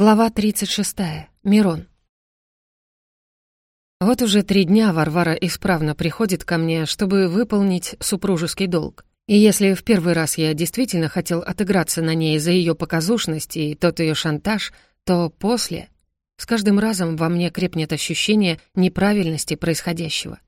Глава 36. Мирон. Вот уже три дня Варвара исправно приходит ко мне, чтобы выполнить супружеский долг. И если в первый раз я действительно хотел отыграться на ней за ее показушность и тот ее шантаж, то после... С каждым разом во мне крепнет ощущение неправильности происходящего.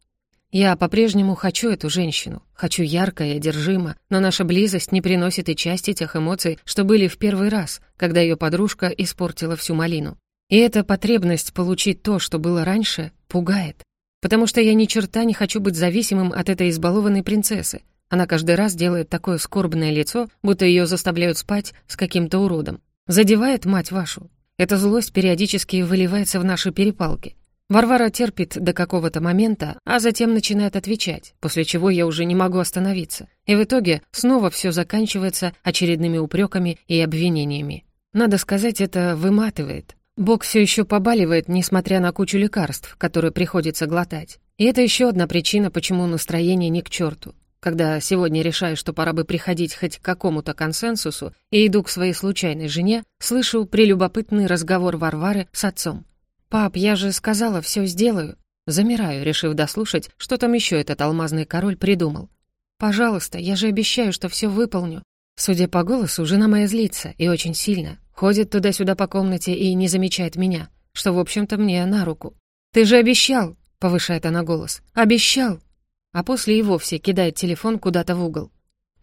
Я по-прежнему хочу эту женщину, хочу ярко и одержимо, но наша близость не приносит и части тех эмоций, что были в первый раз, когда ее подружка испортила всю малину. И эта потребность получить то, что было раньше, пугает. Потому что я ни черта не хочу быть зависимым от этой избалованной принцессы. Она каждый раз делает такое скорбное лицо, будто ее заставляют спать с каким-то уродом. Задевает мать вашу. Эта злость периодически выливается в наши перепалки. Варвара терпит до какого-то момента, а затем начинает отвечать, после чего я уже не могу остановиться. И в итоге снова все заканчивается очередными упреками и обвинениями. Надо сказать, это выматывает. Бог все еще побаливает, несмотря на кучу лекарств, которые приходится глотать. И это еще одна причина, почему настроение не к черту. Когда сегодня решаю, что пора бы приходить хоть к какому-то консенсусу, и иду к своей случайной жене, слышу прелюбопытный разговор Варвары с отцом. «Пап, я же сказала, все сделаю». Замираю, решив дослушать, что там еще этот алмазный король придумал. «Пожалуйста, я же обещаю, что все выполню». Судя по голосу, жена моя злится, и очень сильно. Ходит туда-сюда по комнате и не замечает меня, что, в общем-то, мне на руку. «Ты же обещал!» — повышает она голос. «Обещал!» А после и вовсе кидает телефон куда-то в угол.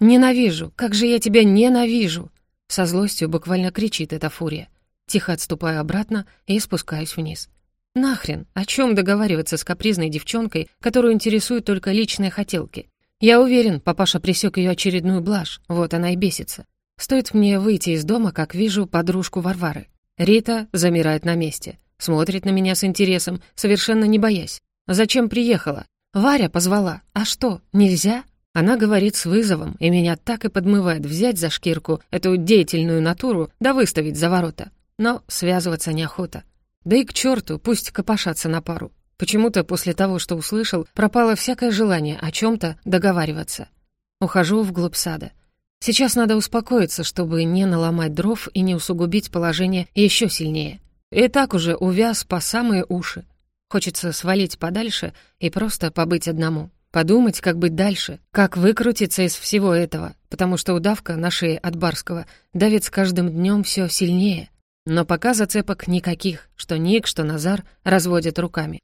«Ненавижу! Как же я тебя ненавижу!» Со злостью буквально кричит эта фурия. Тихо отступаю обратно и спускаюсь вниз. Нахрен, о чем договариваться с капризной девчонкой, которую интересуют только личные хотелки? Я уверен, папаша пресек ее очередную блажь, вот она и бесится. Стоит мне выйти из дома, как вижу подружку Варвары. Рита замирает на месте, смотрит на меня с интересом, совершенно не боясь. Зачем приехала? Варя позвала. А что, нельзя? Она говорит с вызовом, и меня так и подмывает взять за шкирку эту деятельную натуру да выставить за ворота но связываться неохота. Да и к черту, пусть копошатся на пару. Почему-то после того, что услышал, пропало всякое желание о чем-то договариваться. Ухожу вглубь сада. Сейчас надо успокоиться, чтобы не наломать дров и не усугубить положение еще сильнее. И так уже увяз по самые уши. Хочется свалить подальше и просто побыть одному. Подумать, как быть дальше, как выкрутиться из всего этого, потому что удавка на шее от Барского давит с каждым днем все сильнее — но пока зацепок никаких, что Ник, что Назар разводят руками.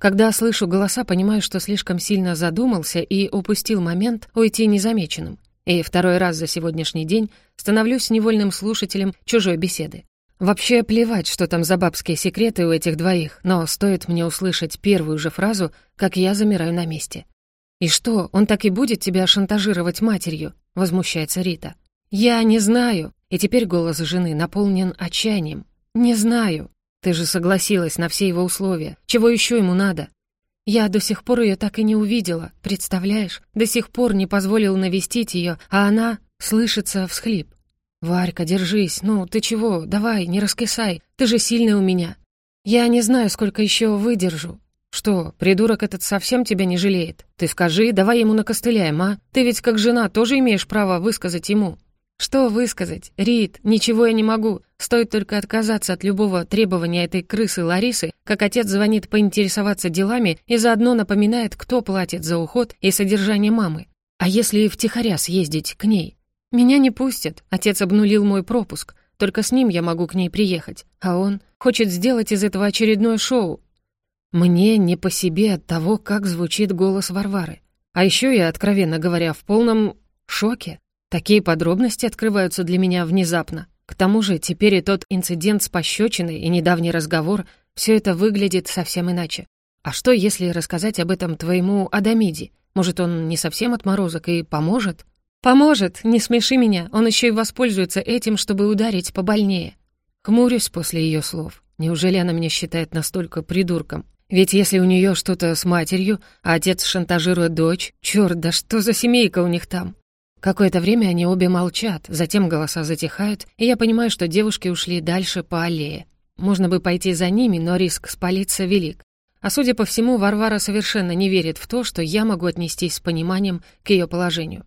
Когда слышу голоса, понимаю, что слишком сильно задумался и упустил момент уйти незамеченным. И второй раз за сегодняшний день становлюсь невольным слушателем чужой беседы. Вообще плевать, что там за бабские секреты у этих двоих, но стоит мне услышать первую же фразу, как я замираю на месте. «И что, он так и будет тебя шантажировать матерью?» — возмущается Рита. «Я не знаю», и теперь голос жены наполнен отчаянием. «Не знаю. Ты же согласилась на все его условия. Чего еще ему надо?» Я до сих пор ее так и не увидела, представляешь? До сих пор не позволил навестить ее, а она слышится всхлип. «Варька, держись, ну, ты чего? Давай, не раскисай, ты же сильная у меня. Я не знаю, сколько еще выдержу». «Что, придурок этот совсем тебя не жалеет? Ты скажи, давай ему накостыляем, а? Ты ведь как жена тоже имеешь право высказать ему». Что высказать? Рит, ничего я не могу. Стоит только отказаться от любого требования этой крысы Ларисы, как отец звонит поинтересоваться делами и заодно напоминает, кто платит за уход и содержание мамы. А если втихаря съездить к ней? Меня не пустят. Отец обнулил мой пропуск. Только с ним я могу к ней приехать. А он хочет сделать из этого очередное шоу. Мне не по себе от того, как звучит голос Варвары. А еще я, откровенно говоря, в полном шоке. Такие подробности открываются для меня внезапно. К тому же теперь и тот инцидент с пощечиной и недавний разговор, все это выглядит совсем иначе. А что, если рассказать об этом твоему Адамиде? Может, он не совсем отморозок и поможет? Поможет, не смеши меня, он еще и воспользуется этим, чтобы ударить побольнее. Хмурюсь после ее слов. Неужели она меня считает настолько придурком? Ведь если у нее что-то с матерью, а отец шантажирует дочь, черт, да что за семейка у них там? Какое-то время они обе молчат, затем голоса затихают, и я понимаю, что девушки ушли дальше по аллее. Можно бы пойти за ними, но риск спалиться велик. А судя по всему, Варвара совершенно не верит в то, что я могу отнестись с пониманием к ее положению.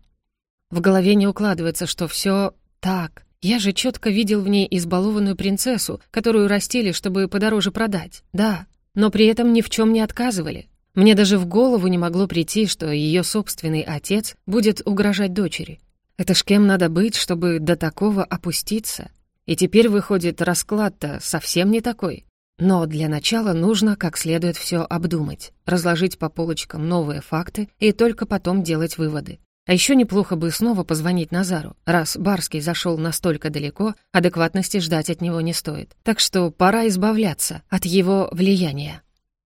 В голове не укладывается, что все так, Я же четко видел в ней избалованную принцессу, которую растили, чтобы подороже продать. Да, но при этом ни в чем не отказывали. Мне даже в голову не могло прийти, что ее собственный отец будет угрожать дочери. Это ж кем надо быть, чтобы до такого опуститься? И теперь, выходит, расклад-то совсем не такой. Но для начала нужно как следует все обдумать, разложить по полочкам новые факты и только потом делать выводы. А еще неплохо бы снова позвонить Назару. Раз Барский зашел настолько далеко, адекватности ждать от него не стоит. Так что пора избавляться от его влияния.